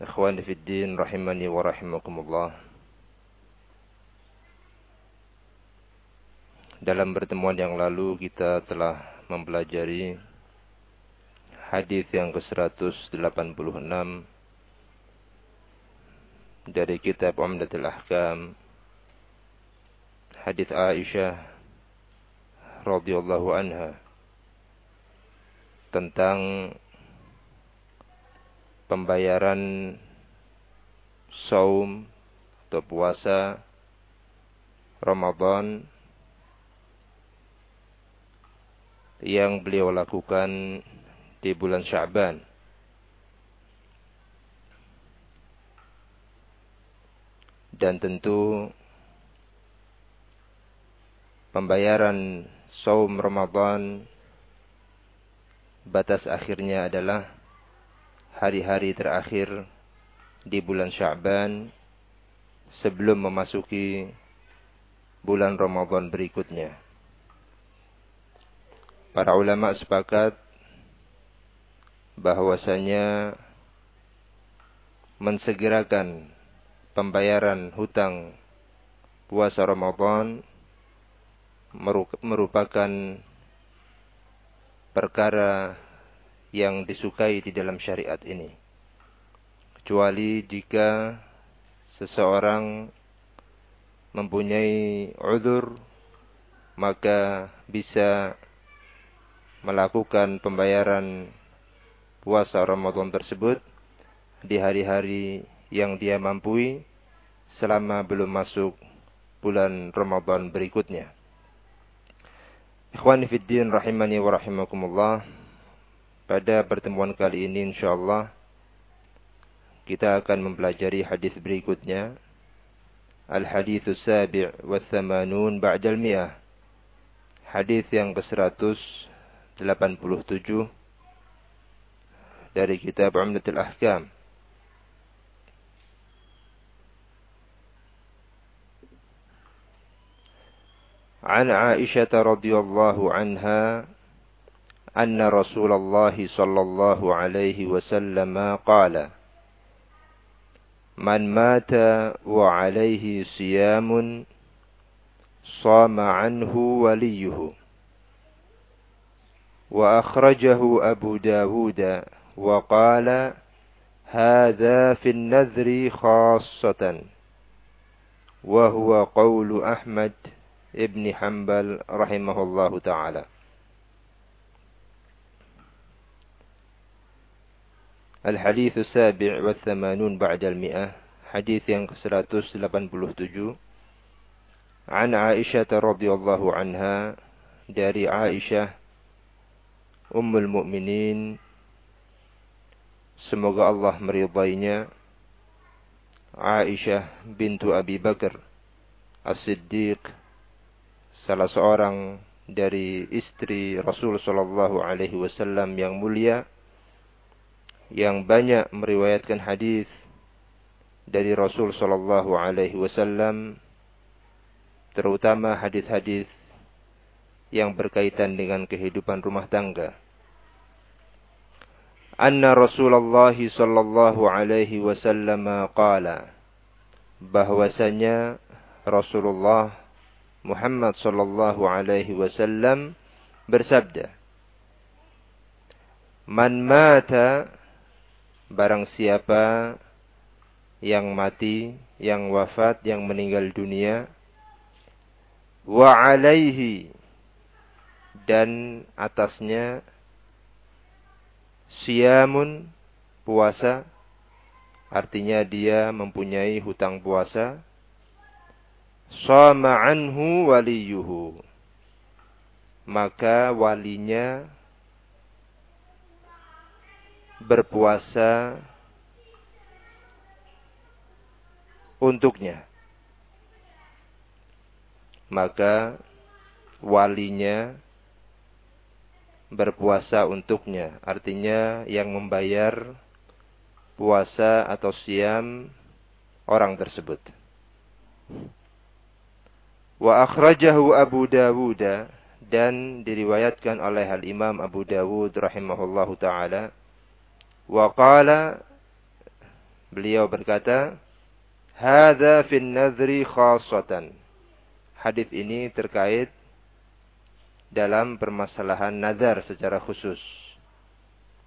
Ikhwani fi din rahimani wa rahimakumullah. Dalam pertemuan yang lalu kita telah mempelajari hadis yang ke-186 dari kitab Umdatul Ahkam hadis Aisyah radhiyallahu anha tentang pembayaran saum atau puasa Ramadan yang beliau lakukan di bulan Sya'ban. Dan tentu pembayaran saum Ramadan batas akhirnya adalah hari-hari terakhir di bulan Sya'ban sebelum memasuki bulan Ramadan berikutnya. Para ulama sepakat bahwasanya mensegerakan pembayaran hutang puasa Ramadan merupakan perkara yang disukai di dalam syariat ini. Kecuali jika seseorang mempunyai udur maka bisa melakukan pembayaran puasa Ramadan tersebut di hari-hari yang dia mampu selama belum masuk bulan Ramadan berikutnya. Ikhwani fiddin rahimani wa rahimakumullah. Pada pertemuan kali ini insyaallah kita akan mempelajari hadis berikutnya. Al-haditsus sabi' wa thamanun ba'dal mi'ah. Hadis yang ke-187 dari kitab Umdatul Ahkam. عن عائشة رضي الله عنها أن رسول الله صلى الله عليه وسلم قال من مات وعليه صيام صام عنه وليه. وأخرجه أبو داود وقال هذا في النذر خاصة. وهو قول أحمد ابن حنبل رحمه الله تعالى. Al-Hadith Sabi' wa Thamanun Ba'dal Mi'ah Hadith yang ke-187 An Aisyah radhiyallahu anha Dari Aisyah Ummul Mukminin Semoga Allah meridainya. Aisyah bintu Abi Bakar As-Siddiq Salah seorang dari istri Rasul Sallallahu Alaihi Wasallam yang mulia yang banyak meriwayatkan hadis dari Rasul sallallahu alaihi wasallam terutama hadis-hadis yang berkaitan dengan kehidupan rumah tangga. Anna Rasulullah sallallahu alaihi wasallam qala bahwasanya Rasulullah Muhammad sallallahu alaihi wasallam bersabda Man mata barang siapa yang mati, yang wafat, yang meninggal dunia, wa alaihi dan atasnya siamun puasa artinya dia mempunyai hutang puasa sama anhu waliyuhu maka walinya berpuasa untuknya. Maka walinya berpuasa untuknya. Artinya yang membayar puasa atau siam orang tersebut. Wa akhrajahu Abu Dawud dan diriwayatkan oleh Al Imam Abu Dawud rahimahullahu taala wa qala beliau berkata hadza fin nadhri khassatan hadis ini terkait dalam permasalahan nazar secara khusus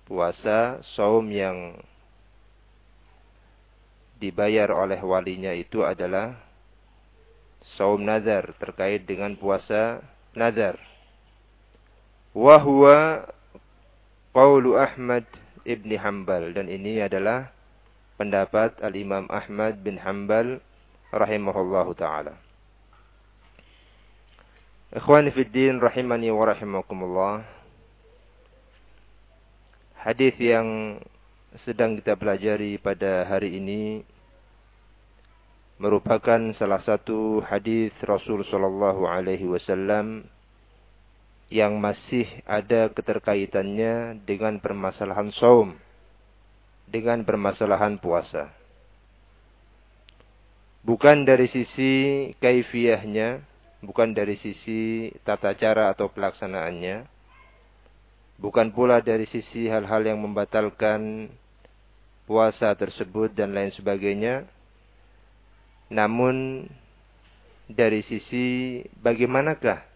puasa saum yang dibayar oleh walinya itu adalah saum nazar terkait dengan puasa nazar. Wahwa qaulu Ahmad ibni Hambal dan ini adalah pendapat Al-Imam Ahmad bin Hambal rahimahullahu taala. Ikhwani fi din rahimani wa rahimakumullah. Hadis yang sedang kita pelajari pada hari ini merupakan salah satu hadis Rasul sallallahu alaihi wasallam yang masih ada keterkaitannya dengan permasalahan saum, dengan permasalahan puasa. Bukan dari sisi kaifiyahnya, bukan dari sisi tata cara atau pelaksanaannya, bukan pula dari sisi hal-hal yang membatalkan puasa tersebut dan lain sebagainya, namun dari sisi bagaimanakah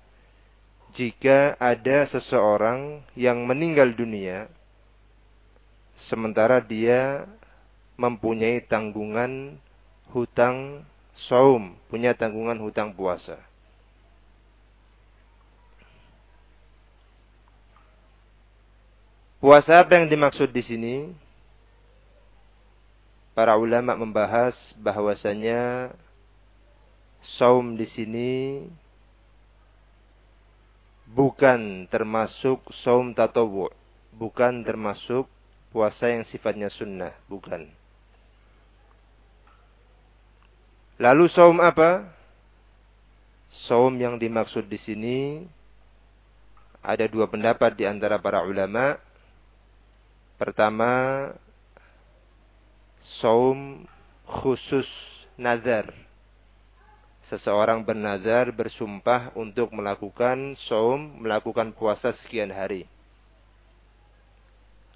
jika ada seseorang yang meninggal dunia sementara dia mempunyai tanggungan hutang saum, punya tanggungan hutang puasa. Puasa apa yang dimaksud di sini? para ulama membahas bahwasanya saum di sini bukan termasuk saum tatawu, bukan termasuk puasa yang sifatnya sunnah, bukan. Lalu saum apa? Saum yang dimaksud di sini ada dua pendapat di antara para ulama. Pertama, saum khusus nazar. Seseorang bernazar bersumpah untuk melakukan saum, melakukan puasa sekian hari.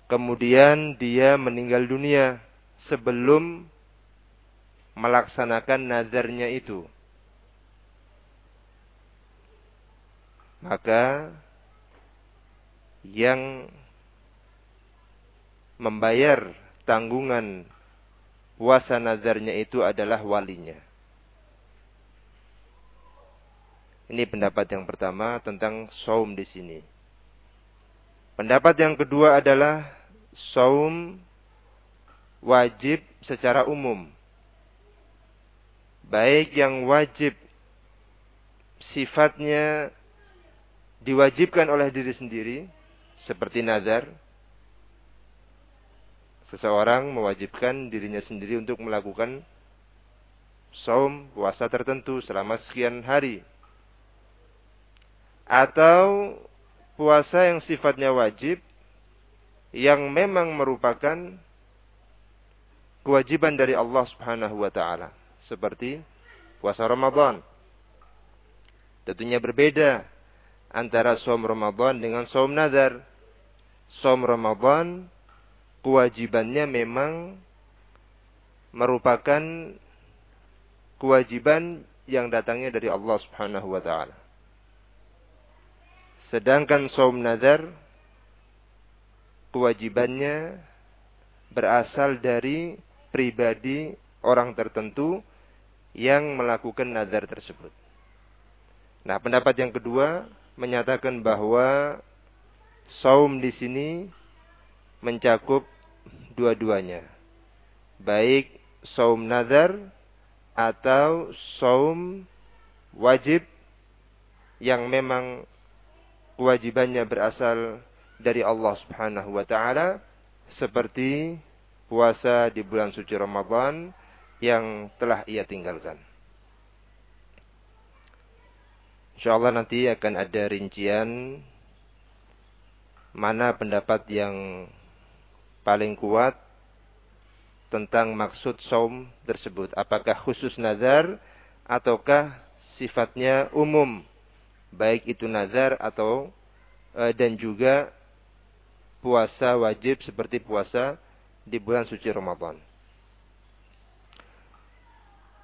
Kemudian dia meninggal dunia sebelum melaksanakan nazarnya itu. Maka yang membayar tanggungan puasa nazarnya itu adalah walinya. Ini pendapat yang pertama tentang saum di sini. Pendapat yang kedua adalah saum wajib secara umum. Baik yang wajib sifatnya diwajibkan oleh diri sendiri seperti nazar seseorang mewajibkan dirinya sendiri untuk melakukan saum puasa tertentu selama sekian hari atau puasa yang sifatnya wajib yang memang merupakan kewajiban dari Allah Subhanahu wa taala. Seperti puasa Ramadan. Tentunya berbeda antara saum Ramadan dengan saum nazar saum Ramadan kewajibannya memang merupakan kewajiban yang datangnya dari Allah Subhanahu wa taala. Sedangkan saum nazar kewajibannya berasal dari pribadi orang tertentu yang melakukan nazar tersebut. Nah, pendapat yang kedua menyatakan bahwa saum di sini mencakup dua-duanya. Baik saum nazar atau saum wajib yang memang kewajibannya berasal dari Allah Subhanahu wa taala seperti puasa di bulan suci Ramadan, yang telah ia tinggalkan. Insyaallah nanti akan ada rincian mana pendapat yang paling kuat tentang maksud saum tersebut. Apakah khusus nazar ataukah sifatnya umum, baik itu nazar atau e, dan juga puasa wajib seperti puasa di bulan suci Ramadan.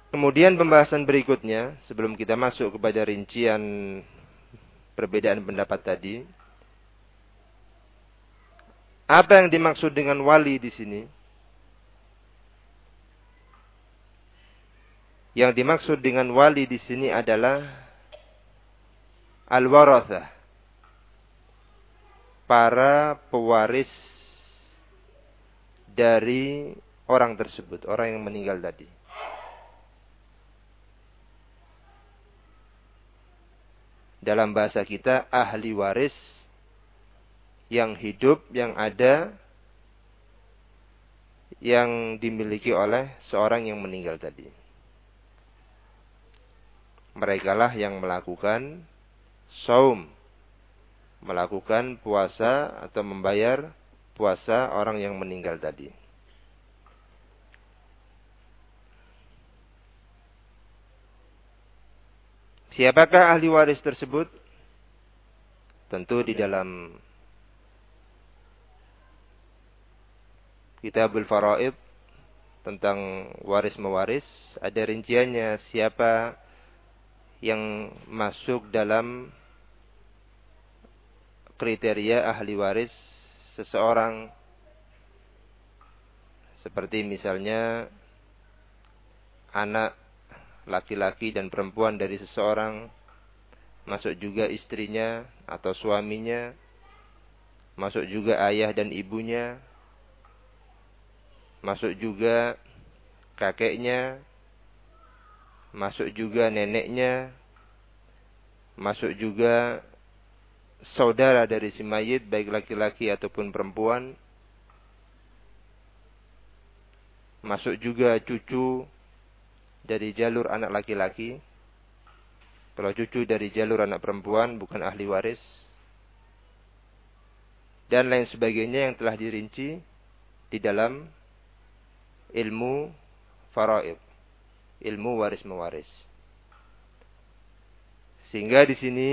Kemudian pembahasan berikutnya, sebelum kita masuk kepada rincian perbedaan pendapat tadi, apa yang dimaksud dengan wali di sini? Yang dimaksud dengan wali di sini adalah al-warathah. Para pewaris dari orang tersebut, orang yang meninggal tadi. dalam bahasa kita ahli waris yang hidup, yang ada, yang dimiliki oleh seorang yang meninggal tadi. Mereka lah yang melakukan saum, melakukan puasa atau membayar puasa orang yang meninggal tadi. Siapakah ahli waris tersebut? Tentu di dalam Kitabul Faraid tentang waris mewaris ada rinciannya siapa yang masuk dalam kriteria ahli waris seseorang. Seperti misalnya anak laki-laki dan perempuan dari seseorang, masuk juga istrinya atau suaminya, masuk juga ayah dan ibunya, masuk juga kakeknya, masuk juga neneknya, masuk juga saudara dari si mayit baik laki-laki ataupun perempuan, masuk juga cucu dari jalur anak laki-laki. Kalau cucu dari jalur anak perempuan bukan ahli waris. Dan lain sebagainya yang telah dirinci di dalam ilmu faraid. Ilmu waris mewaris. Sehingga di sini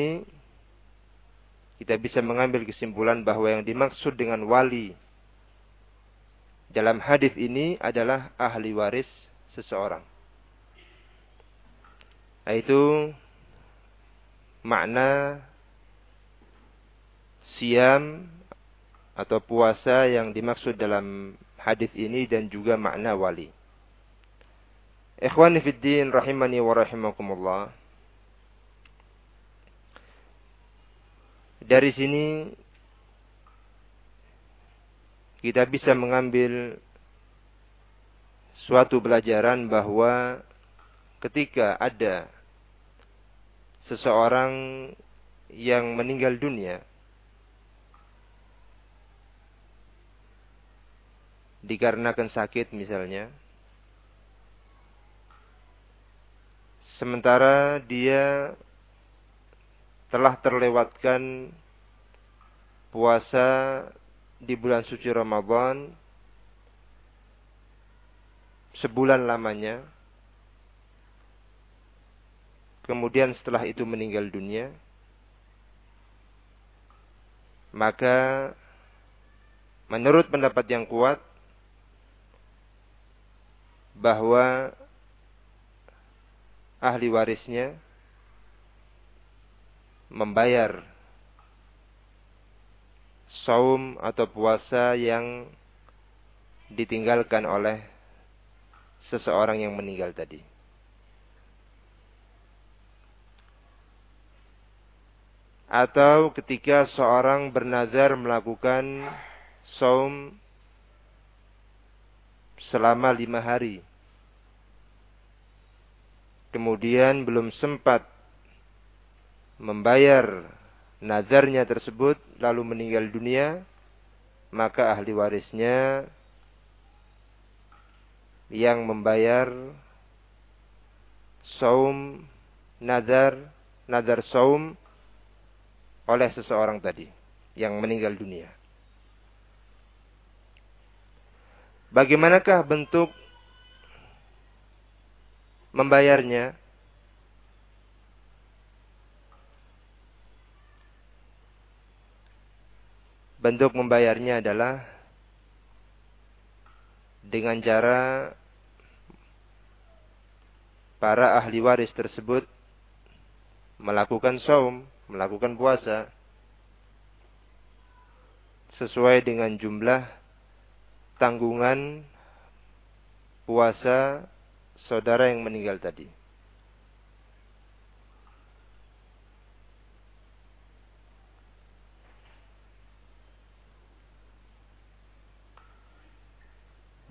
kita bisa mengambil kesimpulan bahwa yang dimaksud dengan wali dalam hadis ini adalah ahli waris seseorang yaitu makna siam atau puasa yang dimaksud dalam hadis ini dan juga makna wali. Ikhwani fid din rahimani wa rahimakumullah. Dari sini kita bisa mengambil suatu pelajaran bahwa ketika ada seseorang yang meninggal dunia dikarenakan sakit misalnya sementara dia telah terlewatkan puasa di bulan suci Ramadan sebulan lamanya. Kemudian setelah itu meninggal dunia, maka menurut pendapat yang kuat bahwa ahli warisnya membayar saum atau puasa yang ditinggalkan oleh seseorang yang meninggal tadi. atau ketika seorang bernazar melakukan saum selama lima hari. Kemudian belum sempat membayar nazarnya tersebut lalu meninggal dunia, maka ahli warisnya yang membayar saum nazar nazar saum oleh seseorang tadi yang meninggal dunia. Bagaimanakah bentuk membayarnya? Bentuk membayarnya adalah dengan cara para ahli waris tersebut melakukan saum, melakukan puasa sesuai dengan jumlah tanggungan puasa saudara yang meninggal tadi.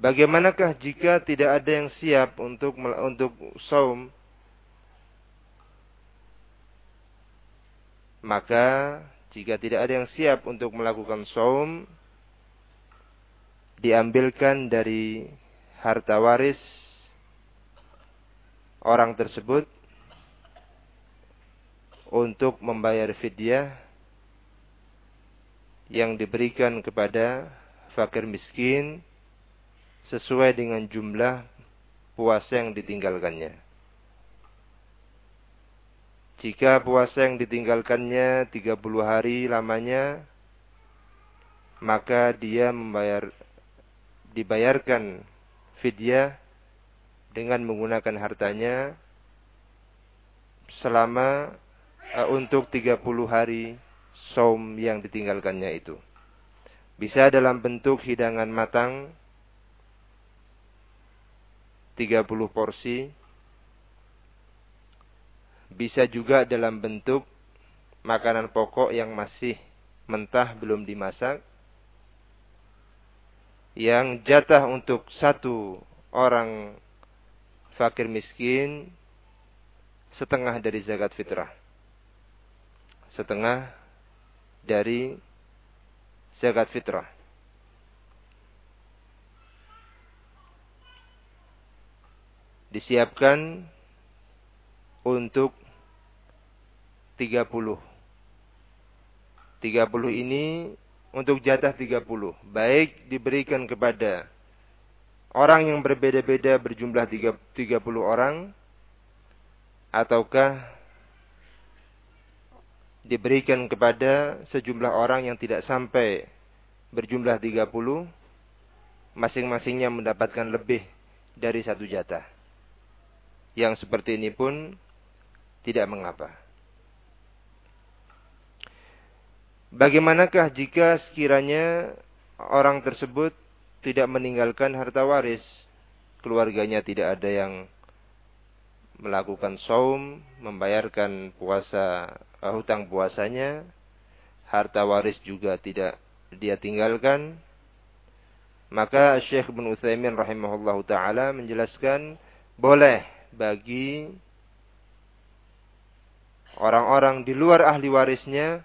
Bagaimanakah jika tidak ada yang siap untuk untuk saum? Maka jika tidak ada yang siap untuk melakukan saum, diambilkan dari harta waris orang tersebut untuk membayar fidyah yang diberikan kepada fakir miskin sesuai dengan jumlah puasa yang ditinggalkannya. Jika puasa yang ditinggalkannya 30 hari lamanya, maka dia membayar dibayarkan fidyah dengan menggunakan hartanya selama uh, untuk 30 hari saum yang ditinggalkannya itu. Bisa dalam bentuk hidangan matang 30 porsi. Bisa juga dalam bentuk makanan pokok yang masih mentah belum dimasak. Yang jatah untuk satu orang fakir miskin setengah dari zakat fitrah. Setengah dari zakat fitrah. Disiapkan untuk 30. 30 ini untuk jatah 30. Baik diberikan kepada orang yang berbeda-beda berjumlah 30 orang ataukah diberikan kepada sejumlah orang yang tidak sampai berjumlah 30 masing-masingnya mendapatkan lebih dari satu jatah yang seperti ini pun tidak mengapa. Bagaimanakah jika sekiranya orang tersebut tidak meninggalkan harta waris, keluarganya tidak ada yang melakukan saum, membayarkan puasa eh, hutang puasanya, harta waris juga tidak dia tinggalkan, maka Syekh bin Utsaimin rahimahullahu taala menjelaskan boleh bagi orang-orang di luar ahli warisnya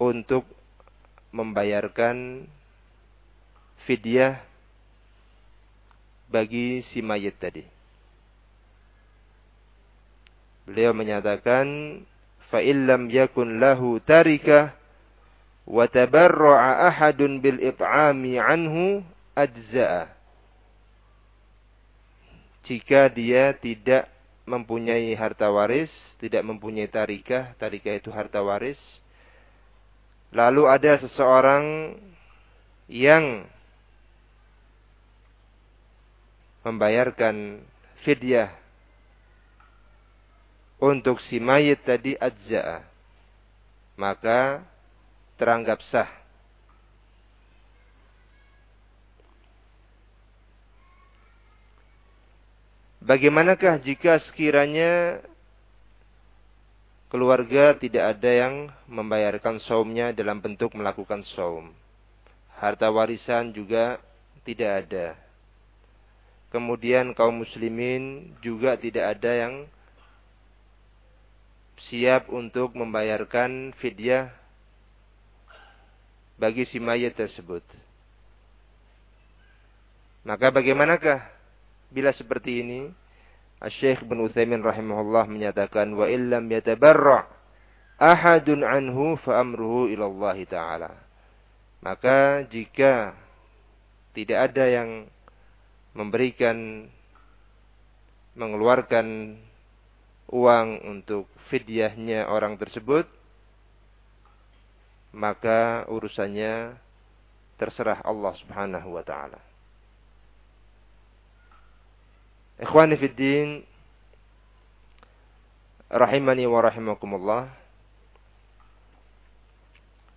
untuk membayarkan fidyah bagi si mayit tadi. Beliau menyatakan, "Fa'illam yakun lahu tarikah, wa tabarra'a ahadun bil it'ami anhu ajza'a." Jika dia tidak mempunyai harta waris, tidak mempunyai tarikah, tarikah itu harta waris. Lalu ada seseorang yang membayarkan fidyah untuk si mayit tadi ajza'a. Maka teranggap sah Bagaimanakah jika sekiranya keluarga tidak ada yang membayarkan saumnya dalam bentuk melakukan saum? Harta warisan juga tidak ada. Kemudian kaum muslimin juga tidak ada yang siap untuk membayarkan fidyah bagi si mayat tersebut. Maka bagaimanakah bila seperti ini? Syekh bin Utsaimin rahimahullah menyatakan wa illam yatabarra ahadun anhu fa amruhu ila taala. Maka jika tidak ada yang memberikan mengeluarkan uang untuk fidyahnya orang tersebut maka urusannya terserah Allah Subhanahu wa taala. Ikhwani fid din rahimani wa rahimakumullah.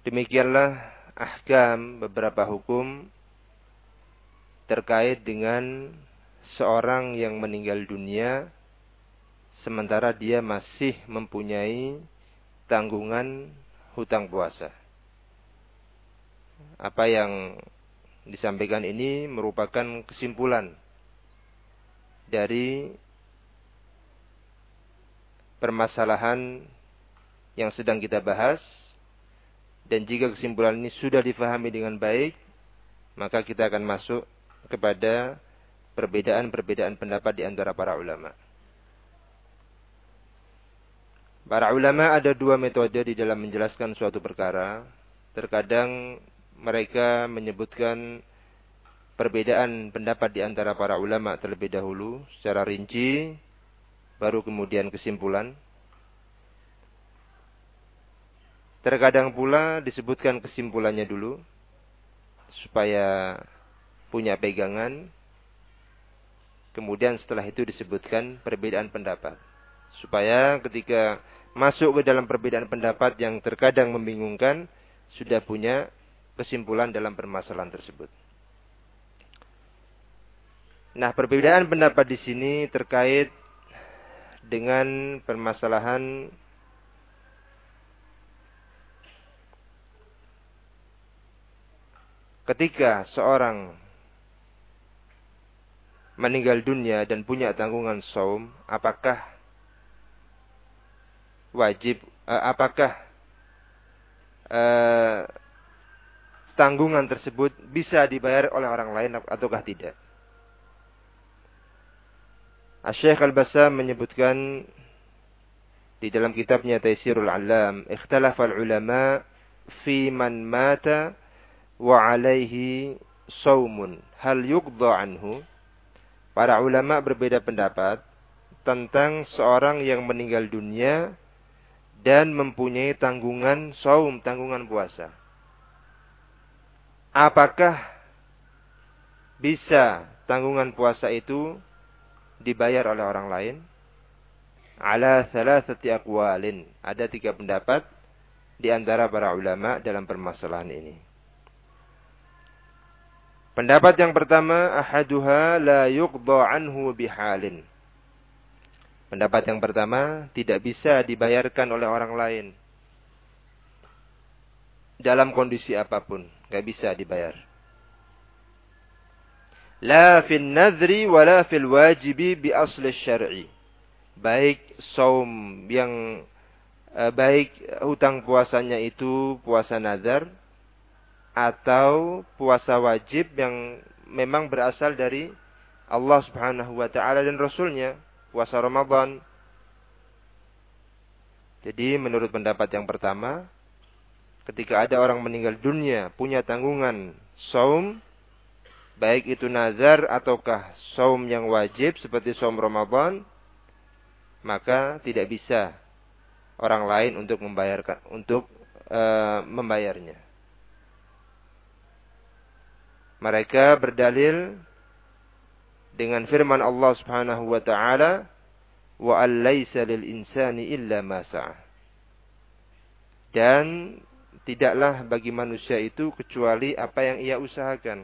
Demikianlah ahkam beberapa hukum terkait dengan seorang yang meninggal dunia sementara dia masih mempunyai tanggungan hutang puasa apa yang disampaikan ini merupakan kesimpulan dari permasalahan yang sedang kita bahas dan jika kesimpulan ini sudah difahami dengan baik maka kita akan masuk kepada perbedaan-perbedaan pendapat di antara para ulama. Para ulama ada dua metode di dalam menjelaskan suatu perkara. Terkadang mereka menyebutkan perbedaan pendapat di antara para ulama terlebih dahulu secara rinci, baru kemudian kesimpulan. Terkadang pula disebutkan kesimpulannya dulu, supaya punya pegangan. Kemudian setelah itu disebutkan perbedaan pendapat. Supaya ketika masuk ke dalam perbedaan pendapat yang terkadang membingungkan, sudah punya kesimpulan dalam permasalahan tersebut. Nah, perbedaan pendapat di sini terkait dengan permasalahan ketika seorang meninggal dunia dan punya tanggungan saum, apakah wajib, eh, apakah eh, tanggungan tersebut bisa dibayar oleh orang lain ataukah tidak. Syekh Al-Bassam menyebutkan di dalam kitabnya Taisirul Alam, ikhtalafa ulama fi man mata wa alaihi saumun hal yuqda anhu. Para ulama berbeda pendapat tentang seorang yang meninggal dunia dan mempunyai tanggungan saum, tanggungan puasa apakah bisa tanggungan puasa itu dibayar oleh orang lain? Ala thalathati aqwalin. Ada tiga pendapat di antara para ulama dalam permasalahan ini. Pendapat yang pertama, ahaduha la yuqda anhu bihalin. Pendapat yang pertama, tidak bisa dibayarkan oleh orang lain. Dalam kondisi apa pun Gak bisa dibayar. La fil nadri wa la fil wajibi bi asli syar'i. Baik saum yang eh, baik hutang puasanya itu puasa nazar atau puasa wajib yang memang berasal dari Allah Subhanahu wa taala dan rasulnya, puasa Ramadan. Jadi menurut pendapat yang pertama, ketika ada orang meninggal dunia punya tanggungan saum baik itu nazar ataukah saum yang wajib seperti saum Ramadan maka tidak bisa orang lain untuk membayarkan untuk e, membayarnya mereka berdalil dengan firman Allah Subhanahu wa taala wa allaysa lil insani illa ma dan tidaklah bagi manusia itu kecuali apa yang ia usahakan.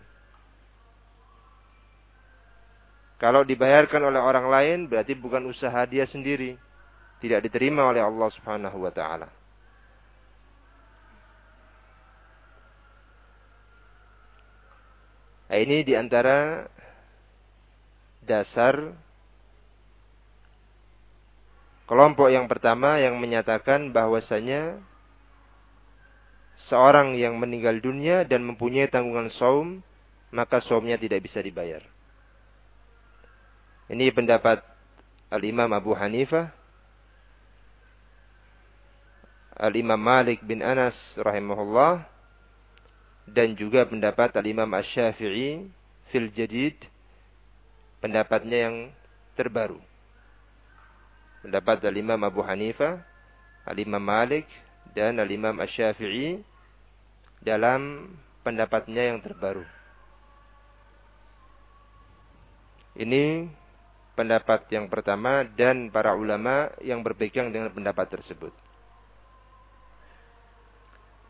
Kalau dibayarkan oleh orang lain berarti bukan usaha dia sendiri. Tidak diterima oleh Allah Subhanahu wa taala. Nah, ini di antara dasar kelompok yang pertama yang menyatakan bahwasanya seorang yang meninggal dunia dan mempunyai tanggungan saum, maka saumnya tidak bisa dibayar. Ini pendapat Al-Imam Abu Hanifah, Al-Imam Malik bin Anas rahimahullah, dan juga pendapat Al-Imam Asy-Syafi'i fil Jadid, pendapatnya yang terbaru. Pendapat Al-Imam Abu Hanifah, Al-Imam Malik, dan Al-Imam Asy-Syafi'i dalam pendapatnya yang terbaru. Ini pendapat yang pertama dan para ulama yang berpegang dengan pendapat tersebut.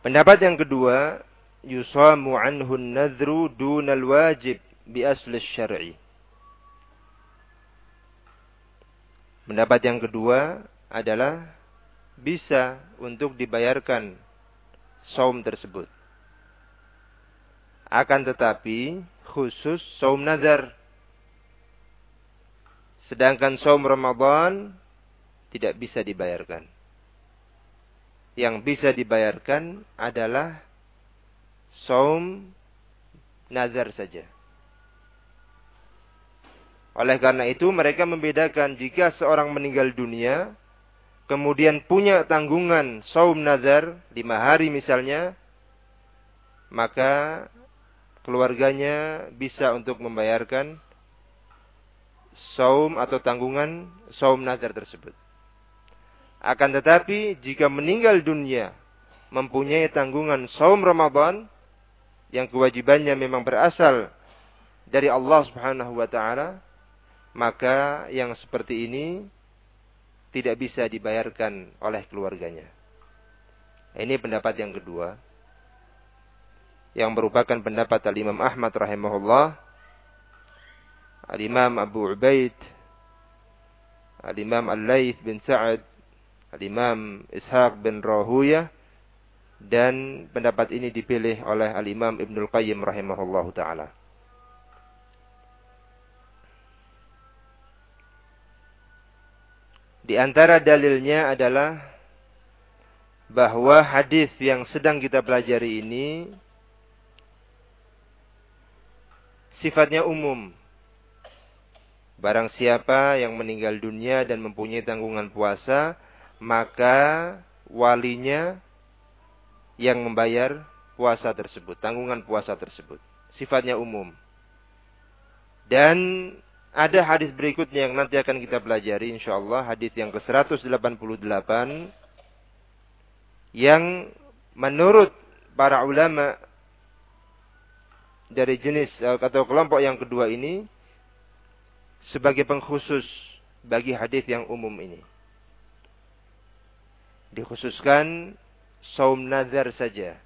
Pendapat yang kedua, yusamu anhu nadhru dunal wajib bi asli syar'i. Pendapat yang kedua adalah bisa untuk dibayarkan saum tersebut. Akan tetapi khusus saum nazar Sedangkan saum Ramadan tidak bisa dibayarkan. Yang bisa dibayarkan adalah saum nazar saja. Oleh karena itu mereka membedakan jika seorang meninggal dunia kemudian punya tanggungan saum nazar lima hari misalnya maka keluarganya bisa untuk membayarkan saum atau tanggungan saum nazar tersebut. Akan tetapi jika meninggal dunia mempunyai tanggungan saum Ramadan yang kewajibannya memang berasal dari Allah Subhanahu wa taala, maka yang seperti ini tidak bisa dibayarkan oleh keluarganya. Ini pendapat yang kedua yang merupakan pendapat Al-Imam Ahmad rahimahullah Al-Imam Abu Ubaid, Al-Imam Al-Layth bin Sa'ad, Al-Imam Ishaq bin Rahuya, dan pendapat ini dipilih oleh Al-Imam Ibnul Qayyim rahimahullahu ta'ala. Di antara dalilnya adalah bahwa hadis yang sedang kita pelajari ini sifatnya umum Barang siapa yang meninggal dunia dan mempunyai tanggungan puasa, maka walinya yang membayar puasa tersebut, tanggungan puasa tersebut. Sifatnya umum. Dan ada hadis berikutnya yang nanti akan kita pelajari insyaallah hadis yang ke-188 yang menurut para ulama dari jenis atau kelompok yang kedua ini sebagai pengkhusus bagi hadis yang umum ini. Dikhususkan saum nazar saja.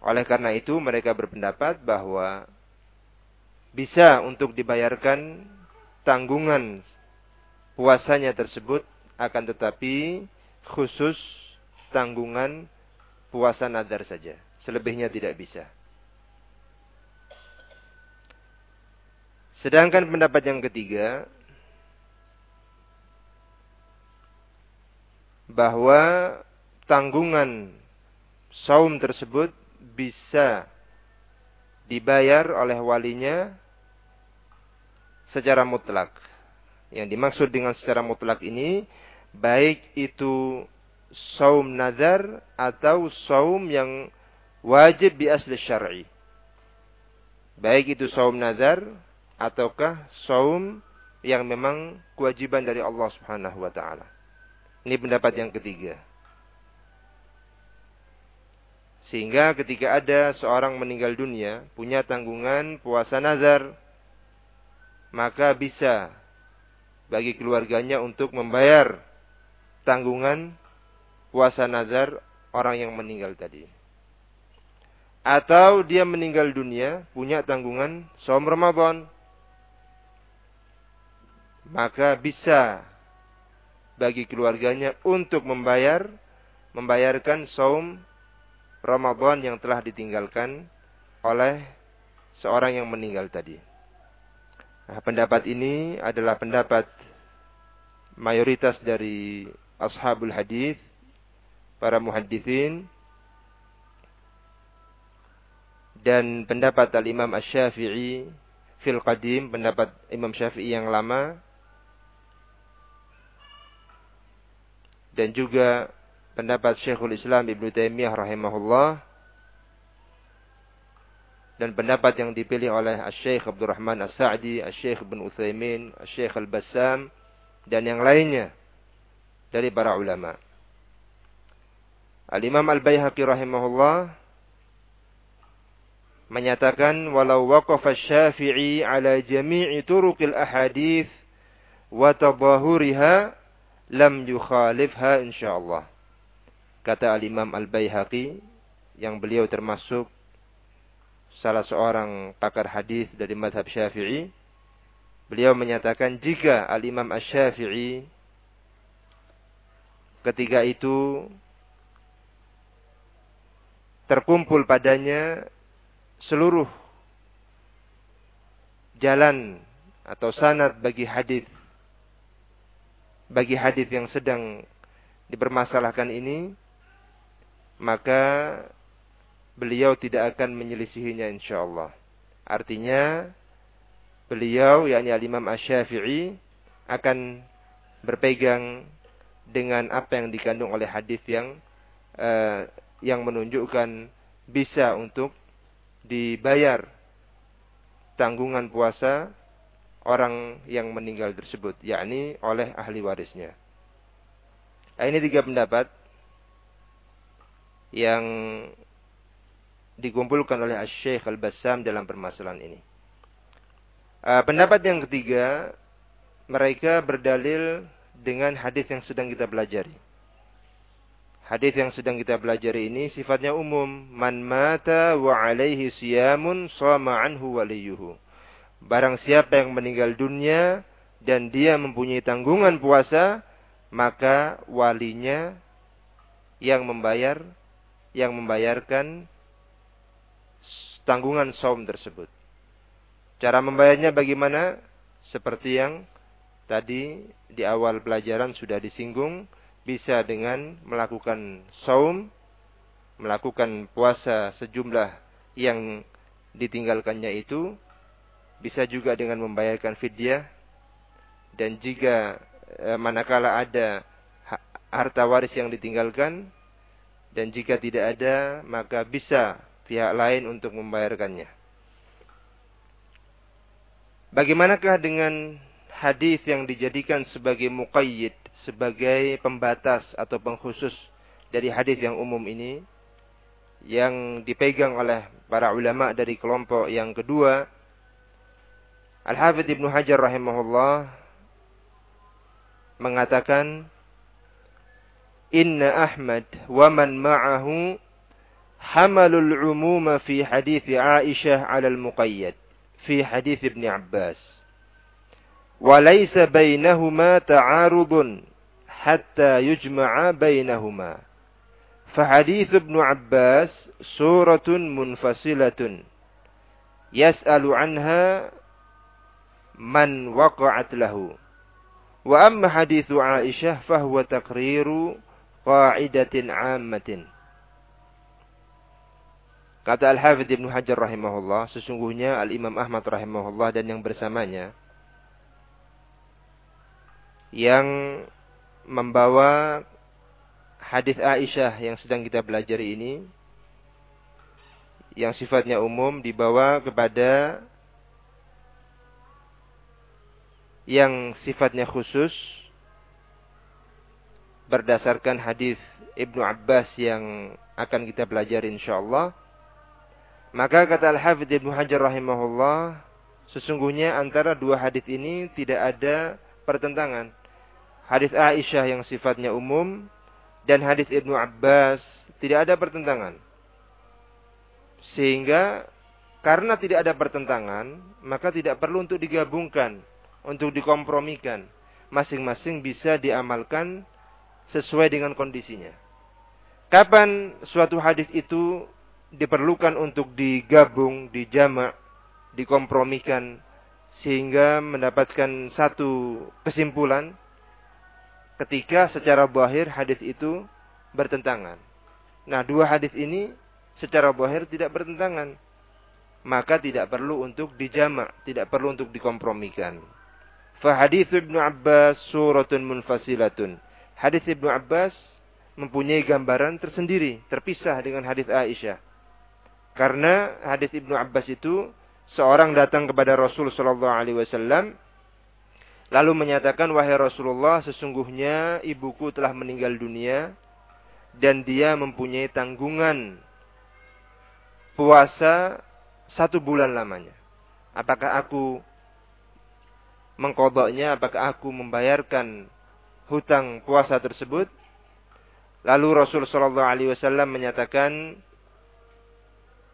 Oleh karena itu mereka berpendapat bahwa bisa untuk dibayarkan tanggungan puasanya tersebut akan tetapi khusus tanggungan puasa nazar saja. Selebihnya tidak bisa. Sedangkan pendapat yang ketiga bahwa tanggungan saum tersebut bisa dibayar oleh walinya secara mutlak. Yang dimaksud dengan secara mutlak ini baik itu saum nazar atau saum yang wajib di asli syar'i. Baik itu saum nazar ataukah saum yang memang kewajiban dari Allah Subhanahu wa taala. Ini pendapat yang ketiga. Sehingga ketika ada seorang meninggal dunia, punya tanggungan puasa nazar, maka bisa bagi keluarganya untuk membayar tanggungan puasa nazar orang yang meninggal tadi. Atau dia meninggal dunia, punya tanggungan saum Ramadan, maka bisa bagi keluarganya untuk membayar membayarkan saum Ramadan yang telah ditinggalkan oleh seorang yang meninggal tadi. Nah, pendapat ini adalah pendapat mayoritas dari ashabul hadis, para muhaddisin dan pendapat al-Imam Asy-Syafi'i fil qadim, pendapat Imam Syafi'i yang lama. Dan juga pendapat Syekhul Islam Ibnu Taimiyah rahimahullah dan pendapat yang dipilih oleh Syekh Abdurrahman As-Sa'di, Syekh Ibn Utsaimin, Syekh Al-Bassam dan yang lainnya dari para ulama. Al-Imam Al-Baihaqi rahimahullah menyatakan walau waqafa Syafi'i ala jami'i turuqil ahadith wa tadahuriha lam yukhalifha insyaallah. Kata Al-Imam Al-Baihaqi yang beliau termasuk salah seorang pakar hadis dari madhab syafi'i. Beliau menyatakan jika al-imam asy-syafi'i ketika itu terkumpul padanya seluruh jalan atau sanad bagi hadis bagi hadis yang sedang dipermasalahkan ini maka beliau tidak akan menyelisihinya insyaallah. Artinya beliau yakni al-Imam Asy-Syafi'i akan berpegang dengan apa yang dikandung oleh hadis yang uh, yang menunjukkan bisa untuk dibayar tanggungan puasa orang yang meninggal tersebut, yakni oleh ahli warisnya. Nah, ini tiga pendapat yang dikumpulkan oleh Syekh Al-Bassam dalam permasalahan ini. Uh, pendapat yang ketiga, mereka berdalil dengan hadis yang sedang kita pelajari. Hadis yang sedang kita pelajari ini sifatnya umum. Man mata wa alaihi siyamun sama anhu waliyuhu. Barang siapa yang meninggal dunia dan dia mempunyai tanggungan puasa, maka walinya yang membayar yang membayarkan tanggungan saum tersebut. Cara membayarnya bagaimana? Seperti yang tadi di awal pelajaran sudah disinggung, bisa dengan melakukan saum, melakukan puasa sejumlah yang ditinggalkannya itu, bisa juga dengan membayarkan fidyah, dan jika e, manakala ada harta waris yang ditinggalkan, dan jika tidak ada, maka bisa pihak lain untuk membayarkannya. Bagaimanakah dengan hadis yang dijadikan sebagai muqayyid, sebagai pembatas atau pengkhusus dari hadis yang umum ini yang dipegang oleh para ulama dari kelompok yang kedua Al-Hafidh Ibnu Hajar rahimahullah mengatakan Inna Ahmad wa man ma'ahu حملوا العموم في حديث عائشة على المقيد في حديث ابن عباس وليس بينهما تعارض حتى يجمع بينهما فحديث ابن عباس سورة منفصلة يسأل man waqa'at lahu. Wa amma hadithu Aisyah fahuwa takriru qa'idatin ammatin. Kata Al-Hafidh Ibn Hajar rahimahullah, sesungguhnya Al-Imam Ahmad rahimahullah dan yang bersamanya, yang membawa hadis Aisyah yang sedang kita pelajari ini, yang sifatnya umum dibawa kepada yang sifatnya khusus berdasarkan hadis Ibnu Abbas yang akan kita pelajari insyaallah maka kata Al-Hafidh Ibnu Hajar rahimahullah, sesungguhnya antara dua hadis ini tidak ada pertentangan. Hadis Aisyah yang sifatnya umum dan hadis Ibnu Abbas tidak ada pertentangan. Sehingga karena tidak ada pertentangan, maka tidak perlu untuk digabungkan, untuk dikompromikan. Masing-masing bisa diamalkan sesuai dengan kondisinya. Kapan suatu hadis itu diperlukan untuk digabung, dijamak, dikompromikan sehingga mendapatkan satu kesimpulan ketika secara bahir hadis itu bertentangan. Nah, dua hadis ini secara bahir tidak bertentangan. maka tidak perlu untuk dijamak, tidak perlu untuk dikompromikan. Fahadith Ibnu Abbas suratun munfasilatun. Hadis Ibnu Abbas mempunyai gambaran tersendiri, terpisah dengan hadis Aisyah. Karena hadis Ibnu Abbas itu seorang datang kepada Rasul Shallallahu Alaihi Wasallam lalu menyatakan wahai Rasulullah sesungguhnya ibuku telah meninggal dunia dan dia mempunyai tanggungan puasa satu bulan lamanya. Apakah aku mengkodoknya? Apakah aku membayarkan hutang puasa tersebut? Lalu Rasul Shallallahu Alaihi Wasallam menyatakan,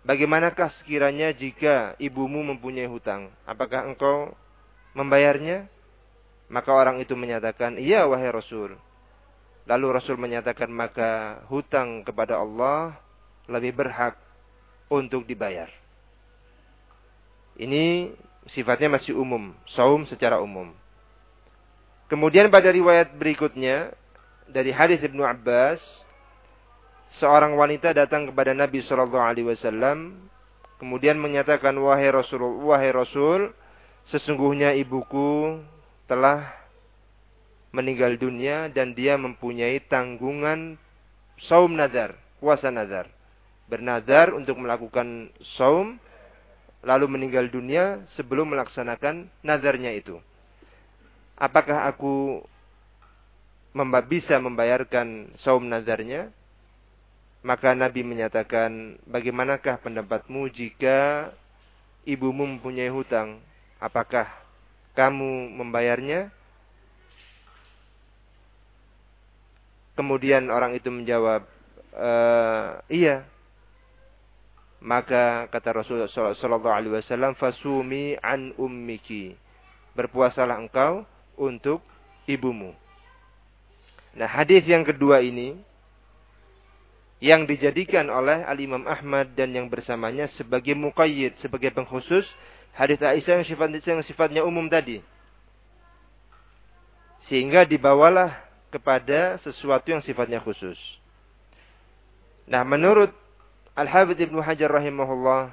bagaimanakah sekiranya jika ibumu mempunyai hutang? Apakah engkau membayarnya? Maka orang itu menyatakan, iya wahai Rasul. Lalu Rasul menyatakan, maka hutang kepada Allah lebih berhak untuk dibayar. Ini sifatnya masih umum, saum secara umum. Kemudian pada riwayat berikutnya dari hadis Ibnu Abbas, seorang wanita datang kepada Nabi Shallallahu Alaihi Wasallam, kemudian menyatakan wahai Rasul, wahai Rasul, sesungguhnya ibuku telah meninggal dunia dan dia mempunyai tanggungan saum nazar, puasa nazar. Bernazar untuk melakukan saum lalu meninggal dunia sebelum melaksanakan nazarnya itu. Apakah aku memba bisa membayarkan saum nazarnya? Maka Nabi menyatakan, bagaimanakah pendapatmu jika ibumu mempunyai hutang? Apakah kamu membayarnya? Kemudian orang itu menjawab, e, iya, maka kata Rasulullah sallallahu alaihi wasallam fasumi an ummiki. Berpuasalah engkau untuk ibumu. Nah, hadis yang kedua ini yang dijadikan oleh Al-Imam Ahmad dan yang bersamanya sebagai muqayyid, sebagai pengkhusus hadis Aisyah yang sifatnya, yang sifatnya umum tadi. Sehingga dibawalah kepada sesuatu yang sifatnya khusus. Nah, menurut Al-Habib Ibnu Hajar rahimahullah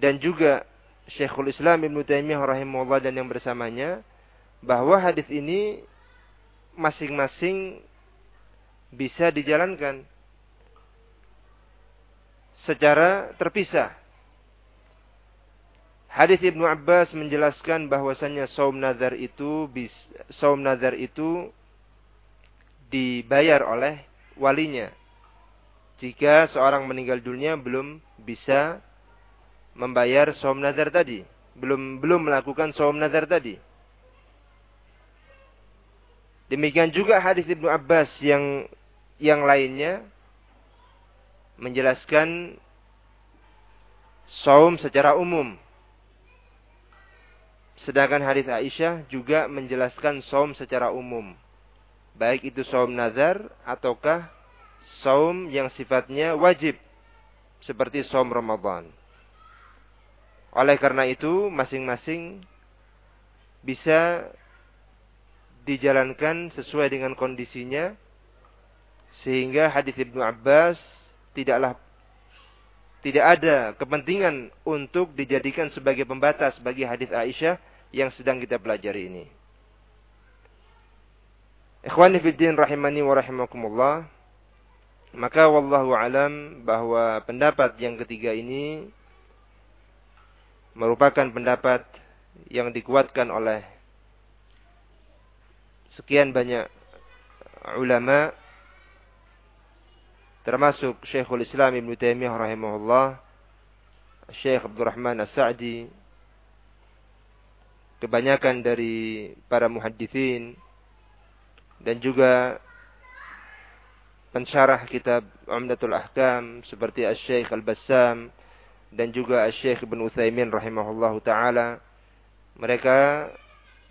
dan juga Syekhul Islam Ibnu Taimiyah rahimahullah dan yang bersamanya bahwa hadis ini masing-masing bisa dijalankan secara terpisah. Hadis Ibnu Abbas menjelaskan bahwasanya saum nazar itu saum nazar itu dibayar oleh walinya jika seorang meninggal dunia belum bisa membayar som nazar tadi, belum belum melakukan som nazar tadi. Demikian juga hadis Ibnu Abbas yang yang lainnya menjelaskan saum secara umum. Sedangkan hadis Aisyah juga menjelaskan saum secara umum. Baik itu saum nazar ataukah saum yang sifatnya wajib seperti saum Ramadan. Oleh karena itu, masing-masing bisa dijalankan sesuai dengan kondisinya sehingga hadis Ibnu Abbas tidaklah tidak ada kepentingan untuk dijadikan sebagai pembatas bagi hadis Aisyah yang sedang kita pelajari ini. Ikhwani fiddin rahimani wa rahimakumullah. Maka wallahu alam bahwa pendapat yang ketiga ini merupakan pendapat yang dikuatkan oleh sekian banyak ulama termasuk Syekhul Islam Ibn Taimiyah rahimahullah, Syekh Abdurrahman As-Sa'di, kebanyakan dari para muhaddithin dan juga pensyarah kitab Umdatul Ahkam seperti Asy-Syaikh Al-Bassam dan juga Asy-Syaikh Ibnu Utsaimin rahimahullahu taala mereka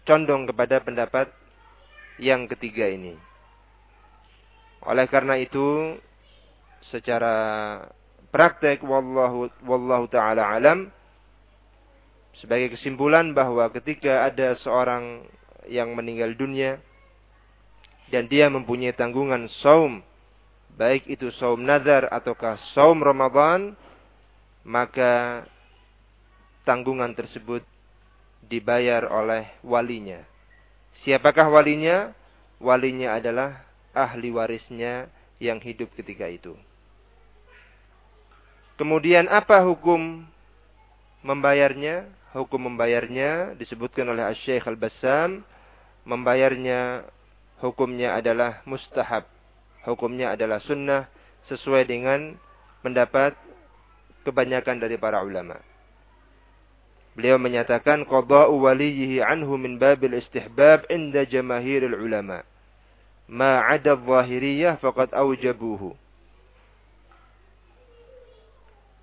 condong kepada pendapat yang ketiga ini. Oleh karena itu secara praktek wallahu wallahu taala alam sebagai kesimpulan bahwa ketika ada seorang yang meninggal dunia dan dia mempunyai tanggungan saum baik itu saum nazar ataukah saum Ramadan, maka tanggungan tersebut dibayar oleh walinya. Siapakah walinya? Walinya adalah ahli warisnya yang hidup ketika itu. Kemudian apa hukum membayarnya? Hukum membayarnya disebutkan oleh Syekh Al-Bassam. Membayarnya hukumnya adalah mustahab. Hukumnya adalah sunnah sesuai dengan pendapat kebanyakan dari para ulama. Beliau menyatakan qada'u waliyihi anhu min babil istihbab inda jamahiril ulama. Ma 'ada adh-dhahiriyah faqad aujabuhu.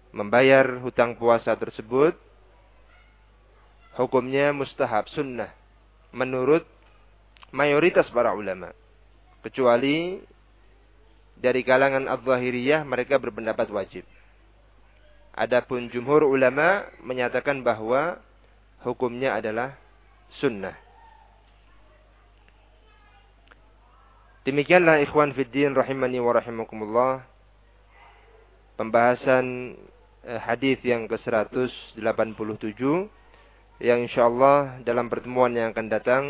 Membayar hutang puasa tersebut hukumnya mustahab sunnah menurut mayoritas para ulama. Kecuali dari kalangan adh-dhahiriyah mereka berpendapat wajib. Adapun jumhur ulama menyatakan bahwa hukumnya adalah sunnah. Demikianlah ikhwan fiddin rahimani wa rahimakumullah. Pembahasan eh, hadis yang ke-187 yang insyaallah dalam pertemuan yang akan datang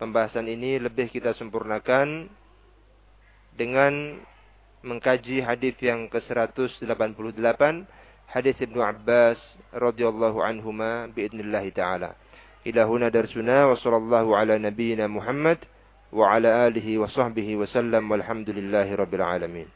pembahasan ini lebih kita sempurnakan dengan mengkaji hadis yang ke-188 hadis Ibnu Abbas radhiyallahu anhuma biidznillah taala. Ila huna darsuna wa sallallahu ala nabiyyina Muhammad wa ala alihi wa sahbihi wa sallam walhamdulillahi rabbil alamin.